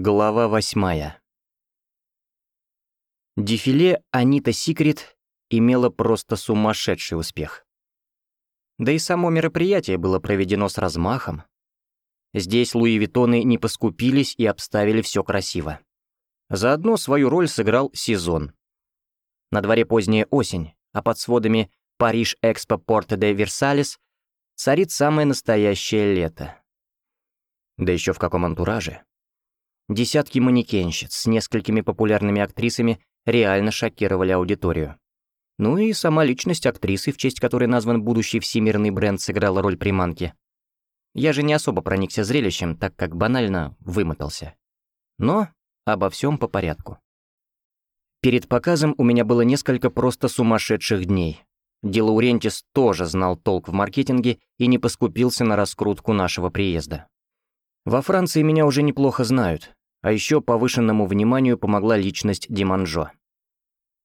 Глава восьмая. Дефиле «Анита Секрет» имело просто сумасшедший успех. Да и само мероприятие было проведено с размахом. Здесь Луи Виттоны не поскупились и обставили все красиво. Заодно свою роль сыграл сезон. На дворе поздняя осень, а под сводами Париж Экспо Порте де Версалес царит самое настоящее лето. Да еще в каком антураже. Десятки манекенщиц с несколькими популярными актрисами реально шокировали аудиторию. Ну и сама личность актрисы, в честь которой назван будущий всемирный бренд, сыграла роль приманки. Я же не особо проникся зрелищем, так как банально вымотался. Но обо всем по порядку. Перед показом у меня было несколько просто сумасшедших дней. Делаурентис тоже знал толк в маркетинге и не поскупился на раскрутку нашего приезда. Во Франции меня уже неплохо знают, а еще повышенному вниманию помогла личность Диманжо.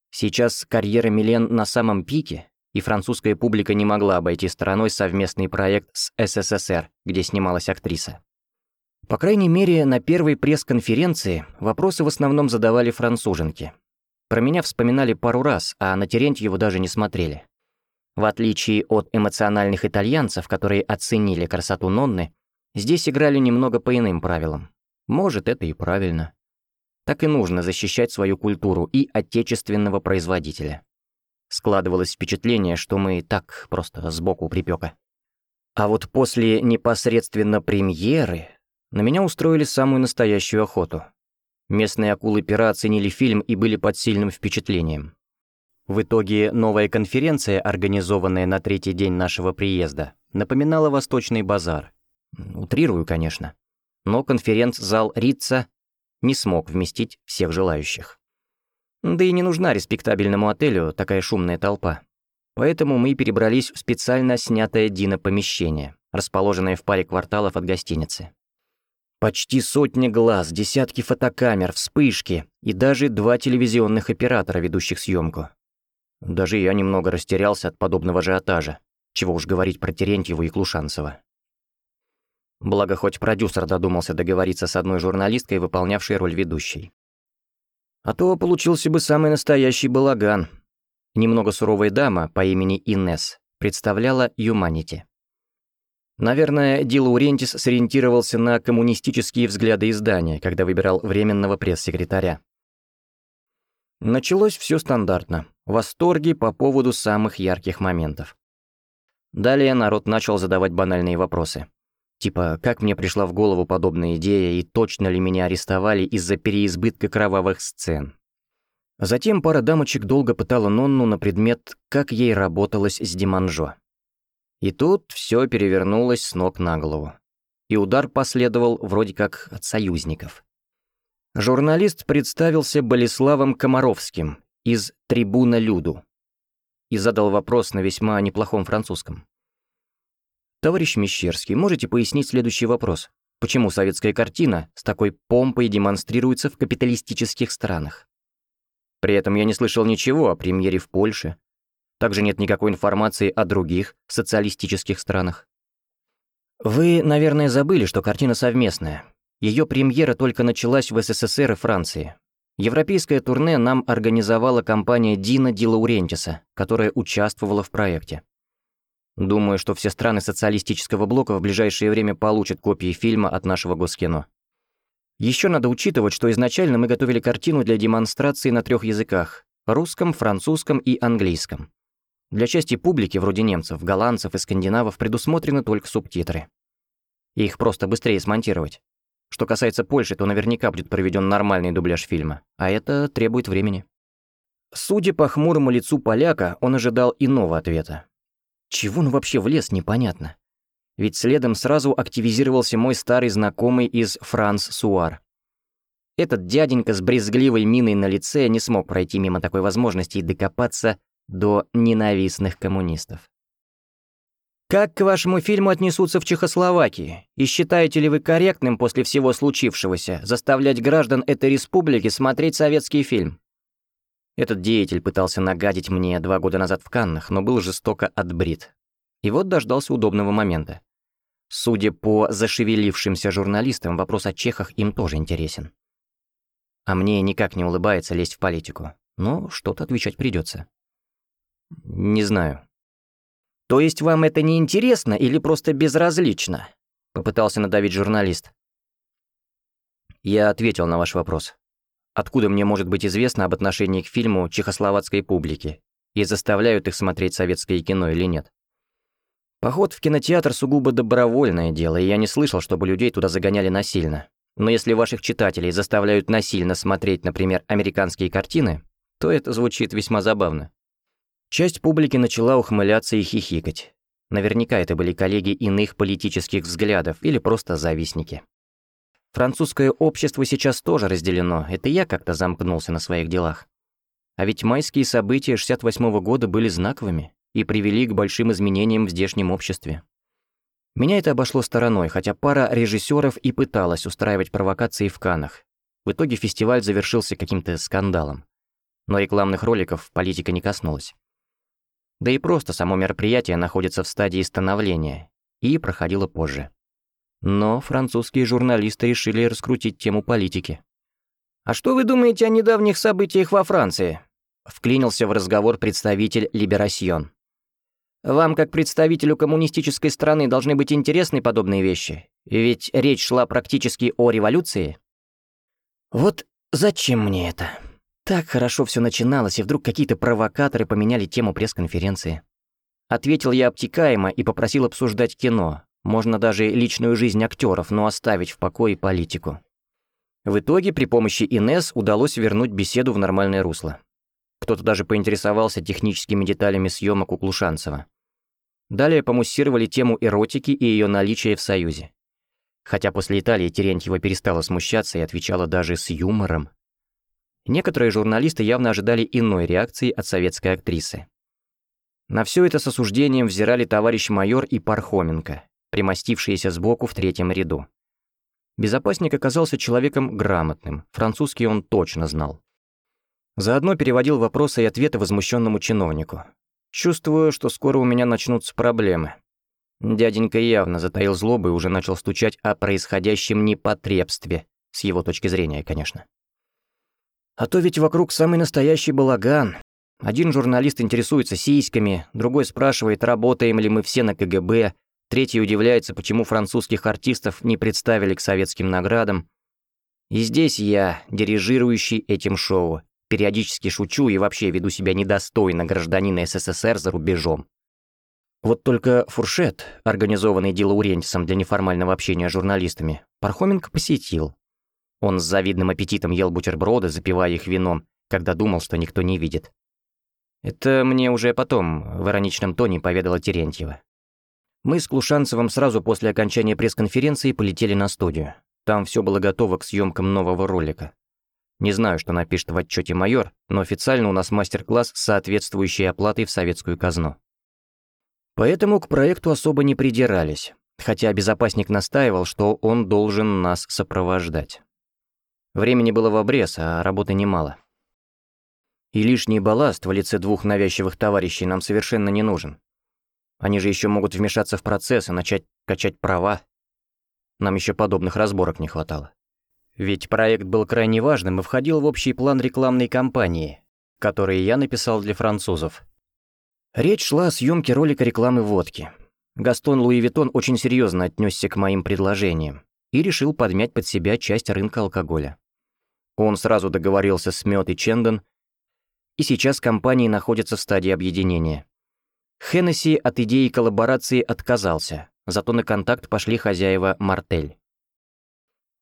Сейчас карьера Милен на самом пике, и французская публика не могла обойти стороной совместный проект с СССР, где снималась актриса. По крайней мере, на первой пресс-конференции вопросы в основном задавали француженки. Про меня вспоминали пару раз, а на Терентьеву даже не смотрели. В отличие от эмоциональных итальянцев, которые оценили красоту Нонны, Здесь играли немного по иным правилам. Может, это и правильно. Так и нужно защищать свою культуру и отечественного производителя. Складывалось впечатление, что мы так просто сбоку припека. А вот после непосредственно премьеры на меня устроили самую настоящую охоту. Местные акулы-пера оценили фильм и были под сильным впечатлением. В итоге новая конференция, организованная на третий день нашего приезда, напоминала Восточный базар — Утрирую, конечно. Но конференц-зал Рица не смог вместить всех желающих. Да и не нужна респектабельному отелю такая шумная толпа. Поэтому мы перебрались в специально снятое Дина помещение, расположенное в паре кварталов от гостиницы. Почти сотня глаз, десятки фотокамер, вспышки и даже два телевизионных оператора, ведущих съемку. Даже я немного растерялся от подобного ажиотажа, чего уж говорить про Терентьеву и Клушанцева. Благо, хоть продюсер додумался договориться с одной журналисткой, выполнявшей роль ведущей. А то получился бы самый настоящий балаган. Немного суровая дама по имени Инес представляла Юманити. Наверное, Ди Лаурентис сориентировался на коммунистические взгляды издания, когда выбирал временного пресс-секретаря. Началось все стандартно. Восторги по поводу самых ярких моментов. Далее народ начал задавать банальные вопросы. Типа, как мне пришла в голову подобная идея и точно ли меня арестовали из-за переизбытка кровавых сцен. Затем пара дамочек долго пытала Нонну на предмет, как ей работалось с Диманжо. И тут все перевернулось с ног на голову. И удар последовал вроде как от союзников. Журналист представился Болеславом Комаровским из «Трибуна Люду» и задал вопрос на весьма неплохом французском. Товарищ Мещерский, можете пояснить следующий вопрос? Почему советская картина с такой помпой демонстрируется в капиталистических странах? При этом я не слышал ничего о премьере в Польше. Также нет никакой информации о других социалистических странах. Вы, наверное, забыли, что картина совместная. Ее премьера только началась в СССР и Франции. Европейское турне нам организовала компания Дина Ди Лаурентиса, которая участвовала в проекте. Думаю, что все страны социалистического блока в ближайшее время получат копии фильма от нашего Госкино. Еще надо учитывать, что изначально мы готовили картину для демонстрации на трех языках – русском, французском и английском. Для части публики, вроде немцев, голландцев и скандинавов, предусмотрены только субтитры. Их просто быстрее смонтировать. Что касается Польши, то наверняка будет проведен нормальный дубляж фильма, а это требует времени. Судя по хмурому лицу поляка, он ожидал иного ответа. Чего он вообще влез, непонятно. Ведь следом сразу активизировался мой старый знакомый из Франс Суар. Этот дяденька с брезгливой миной на лице не смог пройти мимо такой возможности и докопаться до ненавистных коммунистов. Как к вашему фильму отнесутся в Чехословакии? И считаете ли вы корректным после всего случившегося заставлять граждан этой республики смотреть советский фильм? Этот деятель пытался нагадить мне два года назад в Каннах, но был жестоко отбрит. И вот дождался удобного момента. Судя по зашевелившимся журналистам, вопрос о чехах им тоже интересен. А мне никак не улыбается лезть в политику, но что-то отвечать придется. Не знаю. То есть вам это не интересно или просто безразлично? Попытался надавить журналист. Я ответил на ваш вопрос. Откуда мне может быть известно об отношении к фильму чехословацкой публики? И заставляют их смотреть советское кино или нет? Поход в кинотеатр сугубо добровольное дело, и я не слышал, чтобы людей туда загоняли насильно. Но если ваших читателей заставляют насильно смотреть, например, американские картины, то это звучит весьма забавно. Часть публики начала ухмыляться и хихикать. Наверняка это были коллеги иных политических взглядов или просто завистники. Французское общество сейчас тоже разделено, это я как-то замкнулся на своих делах. А ведь майские события 68 -го года были знаковыми и привели к большим изменениям в здешнем обществе. Меня это обошло стороной, хотя пара режиссеров и пыталась устраивать провокации в Канах. В итоге фестиваль завершился каким-то скандалом. Но рекламных роликов политика не коснулась. Да и просто само мероприятие находится в стадии становления и проходило позже. Но французские журналисты решили раскрутить тему политики. «А что вы думаете о недавних событиях во Франции?» Вклинился в разговор представитель «Либерасьон». Вам, как представителю коммунистической страны, должны быть интересны подобные вещи. Ведь речь шла практически о революции. Вот зачем мне это? Так хорошо все начиналось, и вдруг какие-то провокаторы поменяли тему пресс-конференции. Ответил я обтекаемо и попросил обсуждать кино. Можно даже личную жизнь актеров, но оставить в покое политику. В итоге при помощи Инес удалось вернуть беседу в нормальное русло. Кто-то даже поинтересовался техническими деталями съемок у Клушанцева. Далее помуссировали тему эротики и ее наличия в Союзе. Хотя после Италии Терентьева перестала смущаться и отвечала даже с юмором. Некоторые журналисты явно ожидали иной реакции от советской актрисы. На все это с осуждением взирали товарищ майор и Пархоменко, примостившиеся сбоку в третьем ряду. Безопасник оказался человеком грамотным, французский он точно знал. Заодно переводил вопросы и ответы возмущенному чиновнику, Чувствую, что скоро у меня начнутся проблемы. Дяденька явно затаил злобу и уже начал стучать о происходящем непотребстве, с его точки зрения, конечно. А то ведь вокруг самый настоящий балаган. Один журналист интересуется сиськами, другой спрашивает, работаем ли мы все на КГБ, третий удивляется, почему французских артистов не представили к советским наградам. И здесь я, дирижирующий этим шоу, Периодически шучу и вообще веду себя недостойно гражданина СССР за рубежом. Вот только фуршет, организованный Дилаурентисом для неформального общения с журналистами, Пархоменко посетил. Он с завидным аппетитом ел бутерброды, запивая их вином, когда думал, что никто не видит. Это мне уже потом в ироничном тоне поведала Терентьева. Мы с Клушанцевым сразу после окончания пресс-конференции полетели на студию. Там все было готово к съемкам нового ролика. Не знаю, что напишет в отчете майор, но официально у нас мастер-класс с соответствующей оплатой в советскую казну. Поэтому к проекту особо не придирались, хотя безопасник настаивал, что он должен нас сопровождать. Времени было в обрез, а работы немало. И лишний балласт в лице двух навязчивых товарищей нам совершенно не нужен. Они же еще могут вмешаться в процесс и начать качать права. Нам еще подобных разборок не хватало. Ведь проект был крайне важным и входил в общий план рекламной кампании, который я написал для французов. Речь шла о съемке ролика рекламы водки. Гастон Луи Виттон очень серьезно отнесся к моим предложениям и решил подмять под себя часть рынка алкоголя. Он сразу договорился с Moët и Chandon, и сейчас компании находятся в стадии объединения. Hennessy от идеи коллаборации отказался, зато на контакт пошли хозяева Martell.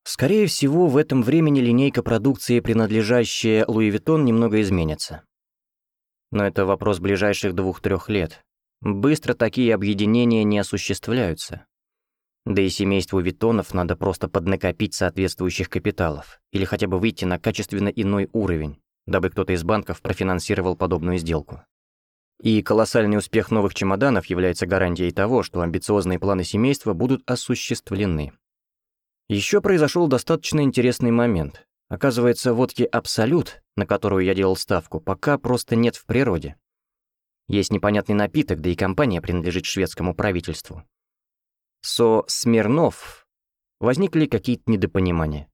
Скорее всего, в этом времени линейка продукции, принадлежащая Louis Vuitton, немного изменится. Но это вопрос ближайших двух-трех лет. Быстро такие объединения не осуществляются. Да и семейству Виттонов надо просто поднакопить соответствующих капиталов или хотя бы выйти на качественно иной уровень, дабы кто-то из банков профинансировал подобную сделку. И колоссальный успех новых чемоданов является гарантией того, что амбициозные планы семейства будут осуществлены. Еще произошел достаточно интересный момент. Оказывается, водки «Абсолют», на которую я делал ставку, пока просто нет в природе. Есть непонятный напиток, да и компания принадлежит шведскому правительству. со Смирнов возникли какие-то недопонимания.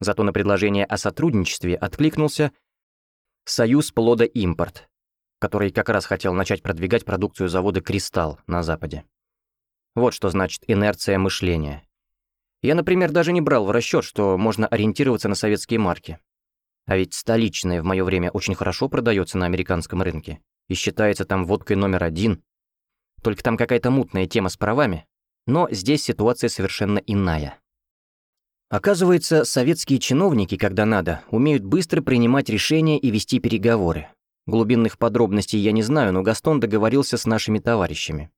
Зато на предложение о сотрудничестве откликнулся Союз Плода Импорт, который как раз хотел начать продвигать продукцию завода «Кристалл» на Западе. Вот что значит инерция мышления. Я, например, даже не брал в расчет, что можно ориентироваться на советские марки. А ведь столичная в мое время очень хорошо продается на американском рынке и считается там водкой номер один. Только там какая-то мутная тема с правами, но здесь ситуация совершенно иная. Оказывается, советские чиновники, когда надо, умеют быстро принимать решения и вести переговоры. Глубинных подробностей я не знаю, но Гастон договорился с нашими товарищами.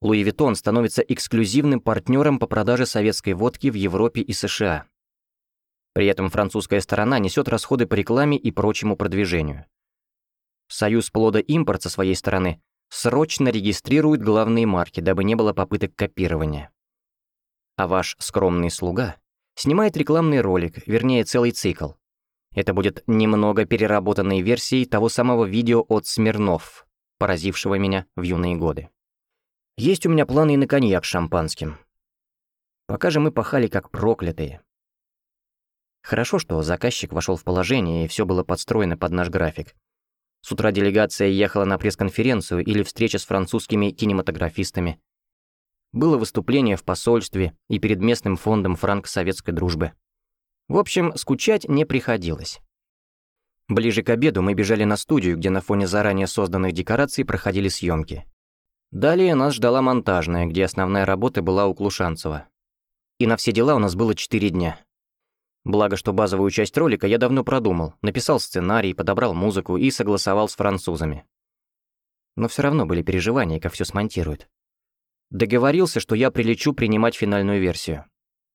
Луи Виттон становится эксклюзивным партнером по продаже советской водки в Европе и США. При этом французская сторона несет расходы по рекламе и прочему продвижению. Союз плода импорт со своей стороны срочно регистрирует главные марки, дабы не было попыток копирования. А ваш скромный слуга снимает рекламный ролик, вернее целый цикл. Это будет немного переработанной версией того самого видео от Смирнов, поразившего меня в юные годы. Есть у меня планы и на коньяк с шампанским. Пока же мы пахали как проклятые. Хорошо, что заказчик вошел в положение, и все было подстроено под наш график. С утра делегация ехала на пресс-конференцию или встреча с французскими кинематографистами. Было выступление в посольстве и перед местным фондом франко-советской дружбы. В общем, скучать не приходилось. Ближе к обеду мы бежали на студию, где на фоне заранее созданных декораций проходили съемки. Далее нас ждала монтажная, где основная работа была у Клушанцева. И на все дела у нас было 4 дня. Благо, что базовую часть ролика я давно продумал, написал сценарий, подобрал музыку и согласовал с французами. Но все равно были переживания, как все смонтируют. Договорился, что я прилечу принимать финальную версию.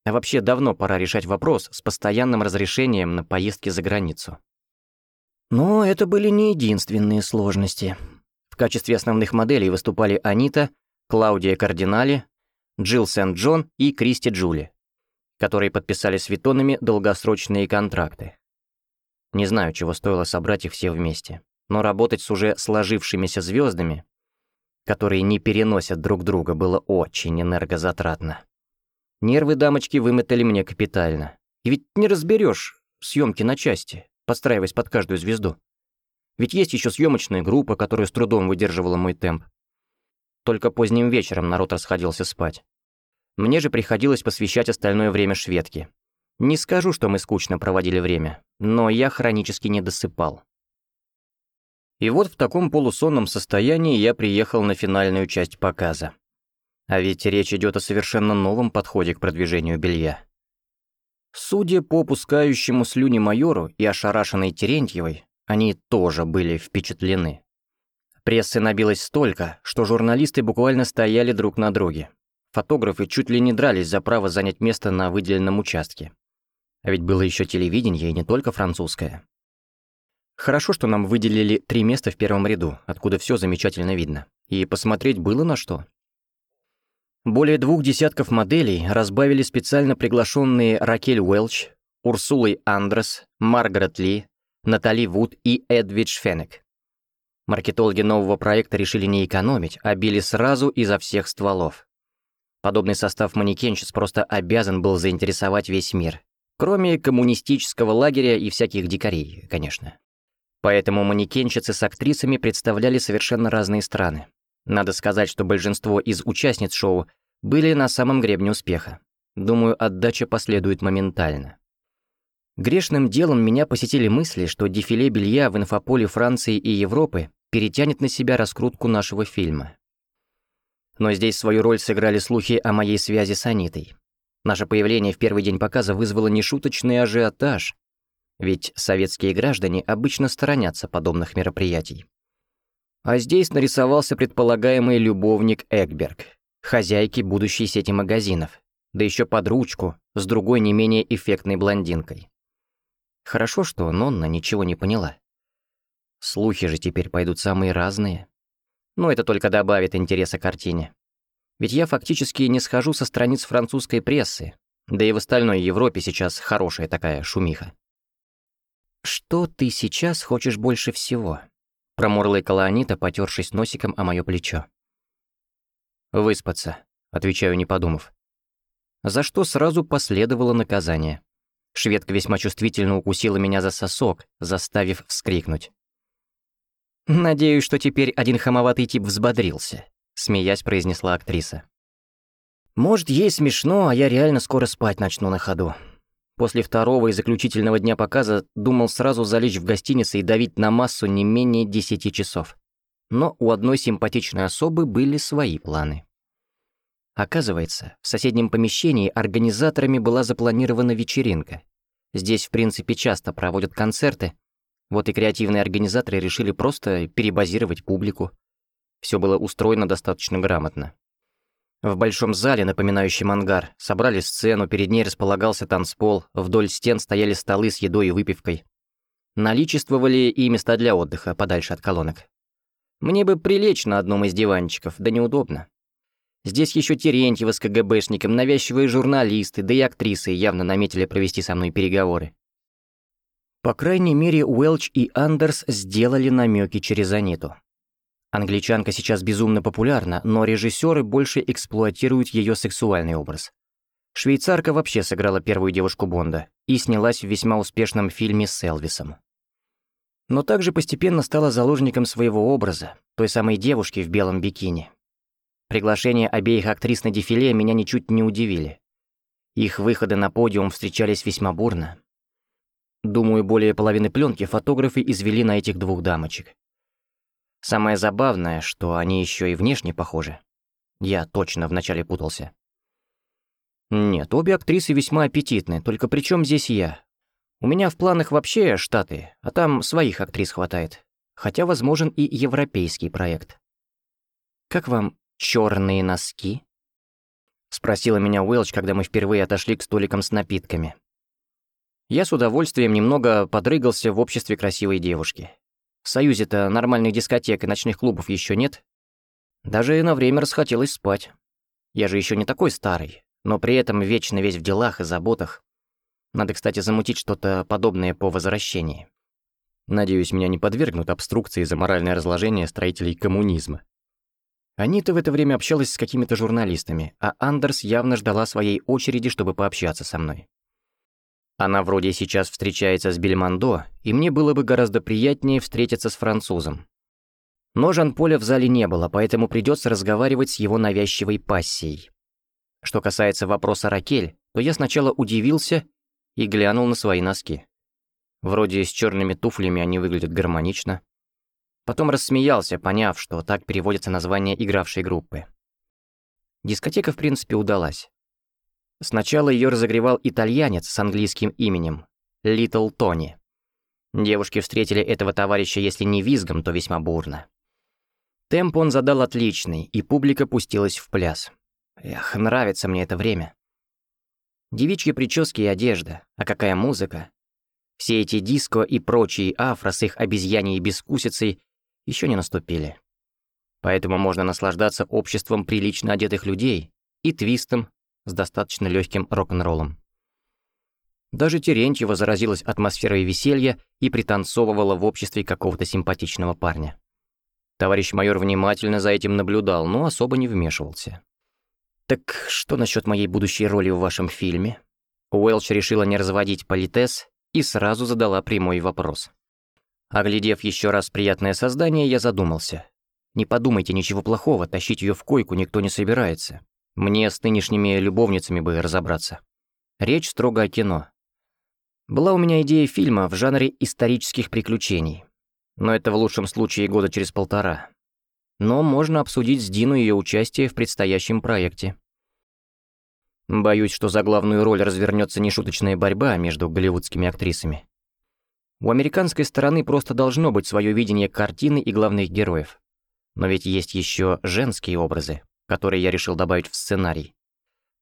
А вообще давно пора решать вопрос с постоянным разрешением на поездки за границу. Но это были не единственные сложности. В качестве основных моделей выступали Анита, Клаудия Кардинали, Джилл Сент-Джон и Кристи Джули которые подписали с Витонами долгосрочные контракты. Не знаю, чего стоило собрать их все вместе, но работать с уже сложившимися звездами, которые не переносят друг друга, было очень энергозатратно. Нервы дамочки вымотали мне капитально. И ведь не разберешь съемки на части, подстраиваясь под каждую звезду. Ведь есть еще съемочная группа, которая с трудом выдерживала мой темп. Только поздним вечером народ расходился спать. Мне же приходилось посвящать остальное время шведке. Не скажу, что мы скучно проводили время, но я хронически не досыпал. И вот в таком полусонном состоянии я приехал на финальную часть показа. А ведь речь идет о совершенно новом подходе к продвижению белья. Судя по пускающему слюни майору и ошарашенной Терентьевой, они тоже были впечатлены. Прессы набилось столько, что журналисты буквально стояли друг на друге. Фотографы чуть ли не дрались за право занять место на выделенном участке. А ведь было еще телевидение, и не только французское. Хорошо, что нам выделили три места в первом ряду, откуда все замечательно видно. И посмотреть было на что. Более двух десятков моделей разбавили специально приглашенные Ракель Уэлч, Урсулой Андрес, Маргарет Ли, Натали Вуд и Эдвидж Фенек. Маркетологи нового проекта решили не экономить, а били сразу изо всех стволов. Подобный состав манекенщиц просто обязан был заинтересовать весь мир. Кроме коммунистического лагеря и всяких дикарей, конечно. Поэтому манекенщицы с актрисами представляли совершенно разные страны. Надо сказать, что большинство из участниц шоу были на самом гребне успеха. Думаю, отдача последует моментально. Грешным делом меня посетили мысли, что дефиле белья в инфополе Франции и Европы перетянет на себя раскрутку нашего фильма. Но здесь свою роль сыграли слухи о моей связи с Анитой. Наше появление в первый день показа вызвало нешуточный ажиотаж, ведь советские граждане обычно сторонятся подобных мероприятий. А здесь нарисовался предполагаемый любовник Эгберг, хозяйки будущей сети магазинов, да еще под ручку с другой не менее эффектной блондинкой. Хорошо, что Нонна ничего не поняла. Слухи же теперь пойдут самые разные. Но это только добавит интереса картине. Ведь я фактически не схожу со страниц французской прессы, да и в остальной Европе сейчас хорошая такая шумиха. «Что ты сейчас хочешь больше всего?» Промурлыкала Анита, потёршись носиком о моё плечо. «Выспаться», отвечаю, не подумав. За что сразу последовало наказание. Шведка весьма чувствительно укусила меня за сосок, заставив вскрикнуть. «Надеюсь, что теперь один хамоватый тип взбодрился», — смеясь произнесла актриса. «Может, ей смешно, а я реально скоро спать начну на ходу. После второго и заключительного дня показа думал сразу залечь в гостинице и давить на массу не менее десяти часов. Но у одной симпатичной особы были свои планы. Оказывается, в соседнем помещении организаторами была запланирована вечеринка. Здесь, в принципе, часто проводят концерты, вот и креативные организаторы решили просто перебазировать публику. Все было устроено достаточно грамотно. В большом зале, напоминающем ангар, собрали сцену, перед ней располагался танцпол, вдоль стен стояли столы с едой и выпивкой. Наличествовали и места для отдыха, подальше от колонок. Мне бы прилечь на одном из диванчиков, да неудобно. Здесь еще Терентьева с КГБшником, навязчивые журналисты, да и актрисы явно наметили провести со мной переговоры. По крайней мере, Уэлч и Андерс сделали намеки через Аниту. Англичанка сейчас безумно популярна, но режиссеры больше эксплуатируют ее сексуальный образ. Швейцарка вообще сыграла первую девушку Бонда и снялась в весьма успешном фильме с Элвисом. Но также постепенно стала заложником своего образа, той самой девушки в белом бикини. Приглашения обеих актрис на дефиле меня ничуть не удивили. Их выходы на подиум встречались весьма бурно, Думаю, более половины пленки фотографы извели на этих двух дамочек. Самое забавное, что они еще и внешне похожи. Я точно вначале путался. Нет, обе актрисы весьма аппетитны, только при чем здесь я? У меня в планах вообще Штаты, а там своих актрис хватает. Хотя возможен и европейский проект. «Как вам черные носки?» Спросила меня Уэлч, когда мы впервые отошли к столикам с напитками. Я с удовольствием немного подрыгался в обществе красивой девушки. В Союзе-то нормальных дискотек и ночных клубов еще нет. Даже на время расхотелось спать. Я же еще не такой старый, но при этом вечно весь в делах и заботах. Надо, кстати, замутить что-то подобное по возвращении. Надеюсь, меня не подвергнут обструкции за моральное разложение строителей коммунизма. Анита в это время общалась с какими-то журналистами, а Андерс явно ждала своей очереди, чтобы пообщаться со мной. Она вроде сейчас встречается с Бельмондо, и мне было бы гораздо приятнее встретиться с французом. Но Жан-Поля в зале не было, поэтому придется разговаривать с его навязчивой пассией. Что касается вопроса Ракель, то я сначала удивился и глянул на свои носки. Вроде с черными туфлями они выглядят гармонично. Потом рассмеялся, поняв, что так переводится название игравшей группы. Дискотека, в принципе, удалась. Сначала ее разогревал итальянец с английским именем — Литл Тони. Девушки встретили этого товарища, если не визгом, то весьма бурно. Темп он задал отличный, и публика пустилась в пляс. Эх, нравится мне это время. Девичьи прически и одежда, а какая музыка. Все эти диско и прочие афро с их обезьяньей бескусицей еще не наступили. Поэтому можно наслаждаться обществом прилично одетых людей и твистом с достаточно легким рок-н-роллом. Даже Терентьева заразилась атмосферой веселья и пританцовывала в обществе какого-то симпатичного парня. Товарищ майор внимательно за этим наблюдал, но особо не вмешивался. «Так что насчет моей будущей роли в вашем фильме?» Уэлч решила не разводить политес и сразу задала прямой вопрос. Оглядев еще раз приятное создание, я задумался. «Не подумайте ничего плохого, тащить ее в койку никто не собирается. Мне с нынешними любовницами бы разобраться. Речь строго о кино. Была у меня идея фильма в жанре исторических приключений. Но это в лучшем случае года через полтора. Но можно обсудить с Дину ее участие в предстоящем проекте. Боюсь, что за главную роль развернется нешуточная борьба между голливудскими актрисами. У американской стороны просто должно быть свое видение картины и главных героев. Но ведь есть еще женские образы который я решил добавить в сценарий.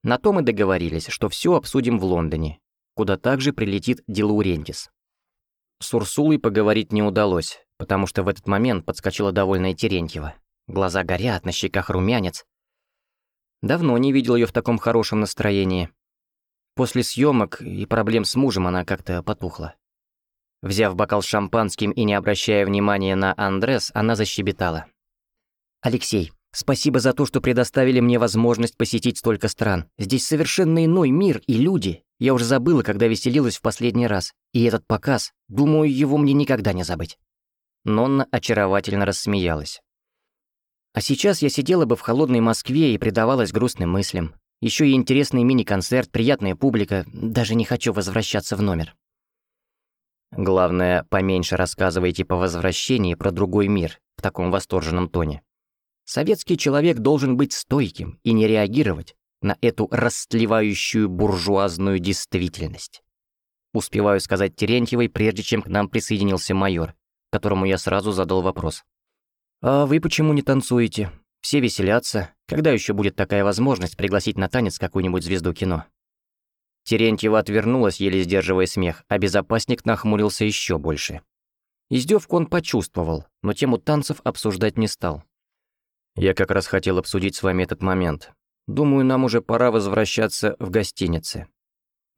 На то мы договорились, что все обсудим в Лондоне, куда также прилетит Дилаурентис. С Урсулой поговорить не удалось, потому что в этот момент подскочила довольная Терентьева. Глаза горят, на щеках румянец. Давно не видел ее в таком хорошем настроении. После съемок и проблем с мужем она как-то потухла. Взяв бокал с шампанским и не обращая внимания на Андрес, она защебетала. «Алексей, Спасибо за то, что предоставили мне возможность посетить столько стран. Здесь совершенно иной мир и люди. Я уже забыла, когда веселилась в последний раз. И этот показ, думаю, его мне никогда не забыть». Нонна очаровательно рассмеялась. А сейчас я сидела бы в холодной Москве и предавалась грустным мыслям. Еще и интересный мини-концерт, приятная публика. Даже не хочу возвращаться в номер. Главное, поменьше рассказывайте по возвращении про другой мир в таком восторженном тоне. Советский человек должен быть стойким и не реагировать на эту растлевающую буржуазную действительность. Успеваю сказать Терентьевой, прежде чем к нам присоединился майор, которому я сразу задал вопрос. «А вы почему не танцуете? Все веселятся. Когда еще будет такая возможность пригласить на танец какую-нибудь звезду кино?» Терентьева отвернулась, еле сдерживая смех, а безопасник нахмурился еще больше. Издевку он почувствовал, но тему танцев обсуждать не стал. Я как раз хотел обсудить с вами этот момент. Думаю, нам уже пора возвращаться в гостинице.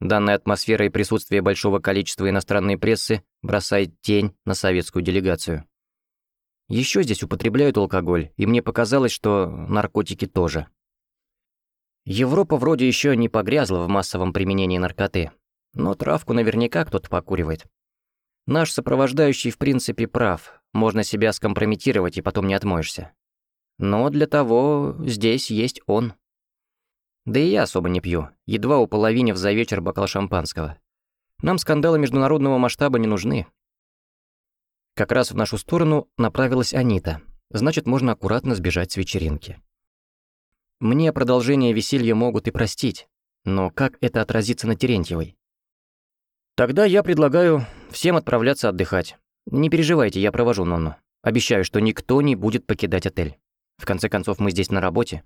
Данная атмосфера и присутствие большого количества иностранной прессы бросает тень на советскую делегацию. Еще здесь употребляют алкоголь, и мне показалось, что наркотики тоже. Европа вроде еще не погрязла в массовом применении наркоты, но травку наверняка кто-то покуривает. Наш сопровождающий в принципе прав, можно себя скомпрометировать и потом не отмоешься. Но для того здесь есть он. Да и я особо не пью, едва уполовинив за вечер бокал шампанского. Нам скандалы международного масштаба не нужны. Как раз в нашу сторону направилась Анита, значит, можно аккуратно сбежать с вечеринки. Мне продолжение веселья могут и простить, но как это отразится на Терентьевой? Тогда я предлагаю всем отправляться отдыхать. Не переживайте, я провожу Нонну. Обещаю, что никто не будет покидать отель. В конце концов, мы здесь на работе.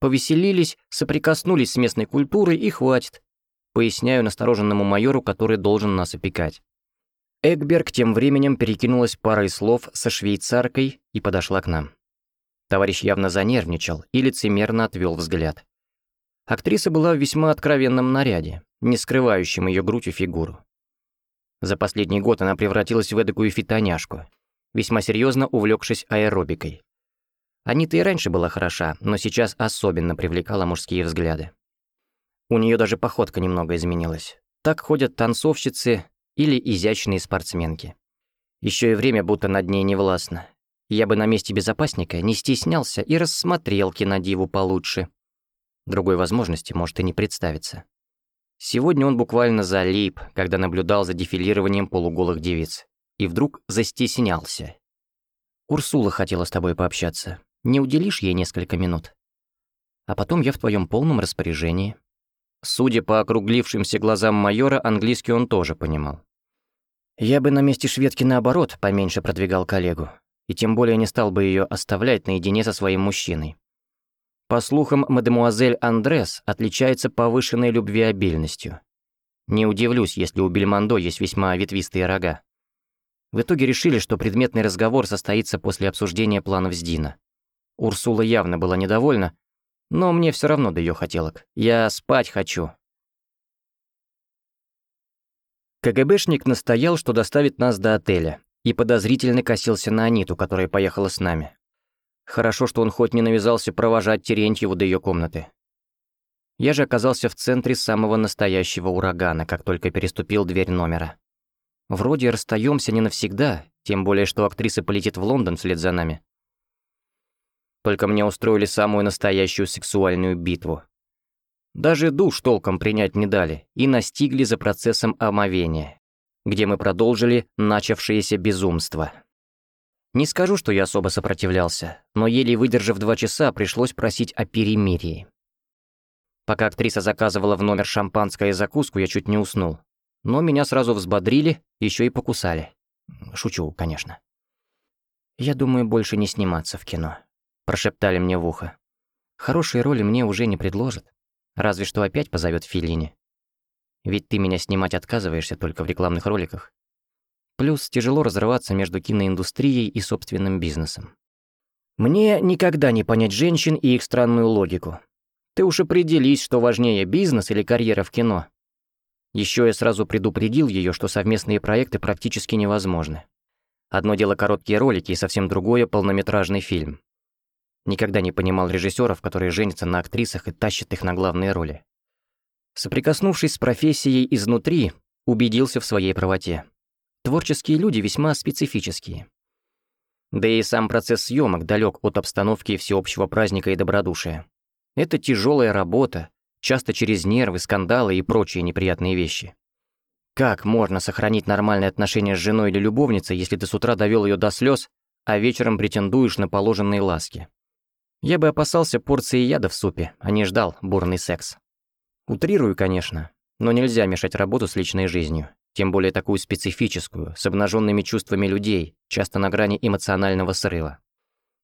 Повеселились, соприкоснулись с местной культурой и хватит. Поясняю настороженному майору, который должен нас опекать. Эгберг тем временем перекинулась парой слов со швейцаркой и подошла к нам. Товарищ явно занервничал и лицемерно отвел взгляд. Актриса была в весьма откровенном наряде, не скрывающем ее грудь и фигуру. За последний год она превратилась в эдакую фитоняшку, весьма серьезно увлекшись аэробикой. Анита и раньше была хороша, но сейчас особенно привлекала мужские взгляды. У нее даже походка немного изменилась. Так ходят танцовщицы или изящные спортсменки. Еще и время будто над ней не властно. Я бы на месте безопасника не стеснялся и рассмотрел кинодиву получше. Другой возможности может и не представиться. Сегодня он буквально залип, когда наблюдал за дефилированием полуголых девиц. И вдруг застеснялся. «Урсула хотела с тобой пообщаться. Не уделишь ей несколько минут? А потом я в твоем полном распоряжении». Судя по округлившимся глазам майора, английский он тоже понимал. Я бы на месте шведки наоборот поменьше продвигал коллегу, и тем более не стал бы ее оставлять наедине со своим мужчиной. По слухам, мадемуазель Андрес отличается повышенной любвеобильностью. Не удивлюсь, если у Бельмондо есть весьма ветвистые рога. В итоге решили, что предметный разговор состоится после обсуждения планов с Дина. Урсула явно была недовольна, но мне все равно до ее хотелок. Я спать хочу. КГБшник настоял, что доставит нас до отеля, и подозрительно косился на Аниту, которая поехала с нами. Хорошо, что он хоть не навязался провожать Терентьеву до ее комнаты. Я же оказался в центре самого настоящего урагана, как только переступил дверь номера. Вроде расстаемся не навсегда, тем более, что актриса полетит в Лондон вслед за нами. Только мне устроили самую настоящую сексуальную битву. Даже душ толком принять не дали и настигли за процессом омовения, где мы продолжили начавшееся безумство. Не скажу, что я особо сопротивлялся, но еле выдержав два часа, пришлось просить о перемирии. Пока актриса заказывала в номер шампанское и закуску, я чуть не уснул. Но меня сразу взбодрили, еще и покусали. Шучу, конечно. Я думаю, больше не сниматься в кино прошептали мне в ухо. Хорошие роли мне уже не предложат. Разве что опять позовет Филини. Ведь ты меня снимать отказываешься только в рекламных роликах. Плюс тяжело разрываться между киноиндустрией и собственным бизнесом. Мне никогда не понять женщин и их странную логику. Ты уж определись, что важнее, бизнес или карьера в кино. Еще я сразу предупредил ее, что совместные проекты практически невозможны. Одно дело короткие ролики и совсем другое — полнометражный фильм. Никогда не понимал режиссеров, которые женятся на актрисах и тащат их на главные роли. Соприкоснувшись с профессией изнутри, убедился в своей правоте. Творческие люди весьма специфические. Да и сам процесс съемок далек от обстановки всеобщего праздника и добродушия. Это тяжелая работа, часто через нервы, скандалы и прочие неприятные вещи. Как можно сохранить нормальные отношения с женой или любовницей, если ты с утра довел ее до слез, а вечером претендуешь на положенные ласки? Я бы опасался порции яда в супе, а не ждал бурный секс. Утрирую, конечно, но нельзя мешать работу с личной жизнью, тем более такую специфическую, с обнаженными чувствами людей, часто на грани эмоционального срыва.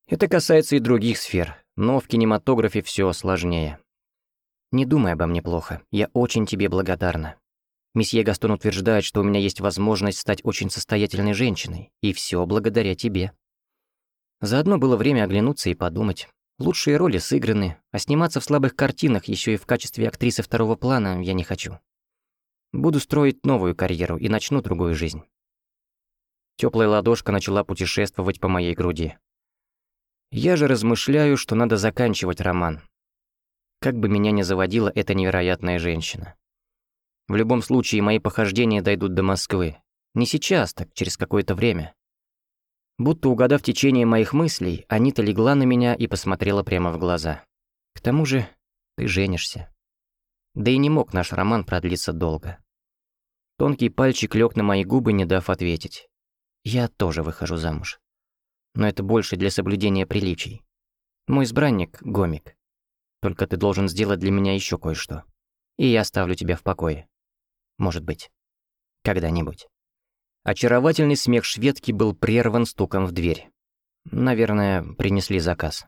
Это касается и других сфер, но в кинематографе все сложнее. Не думай обо мне плохо, я очень тебе благодарна. Месье Гастон утверждает, что у меня есть возможность стать очень состоятельной женщиной, и все благодаря тебе. Заодно было время оглянуться и подумать. Лучшие роли сыграны, а сниматься в слабых картинах еще и в качестве актрисы второго плана я не хочу. Буду строить новую карьеру и начну другую жизнь. Теплая ладошка начала путешествовать по моей груди. Я же размышляю, что надо заканчивать роман. Как бы меня ни заводила эта невероятная женщина. В любом случае, мои похождения дойдут до Москвы. Не сейчас, так через какое-то время. Будто угадав течение моих мыслей, Анита легла на меня и посмотрела прямо в глаза. К тому же, ты женишься. Да и не мог наш роман продлиться долго. Тонкий пальчик лег на мои губы, не дав ответить. Я тоже выхожу замуж. Но это больше для соблюдения приличий. Мой избранник — гомик. Только ты должен сделать для меня еще кое-что. И я оставлю тебя в покое. Может быть. Когда-нибудь. Очаровательный смех шведки был прерван стуком в дверь. Наверное, принесли заказ.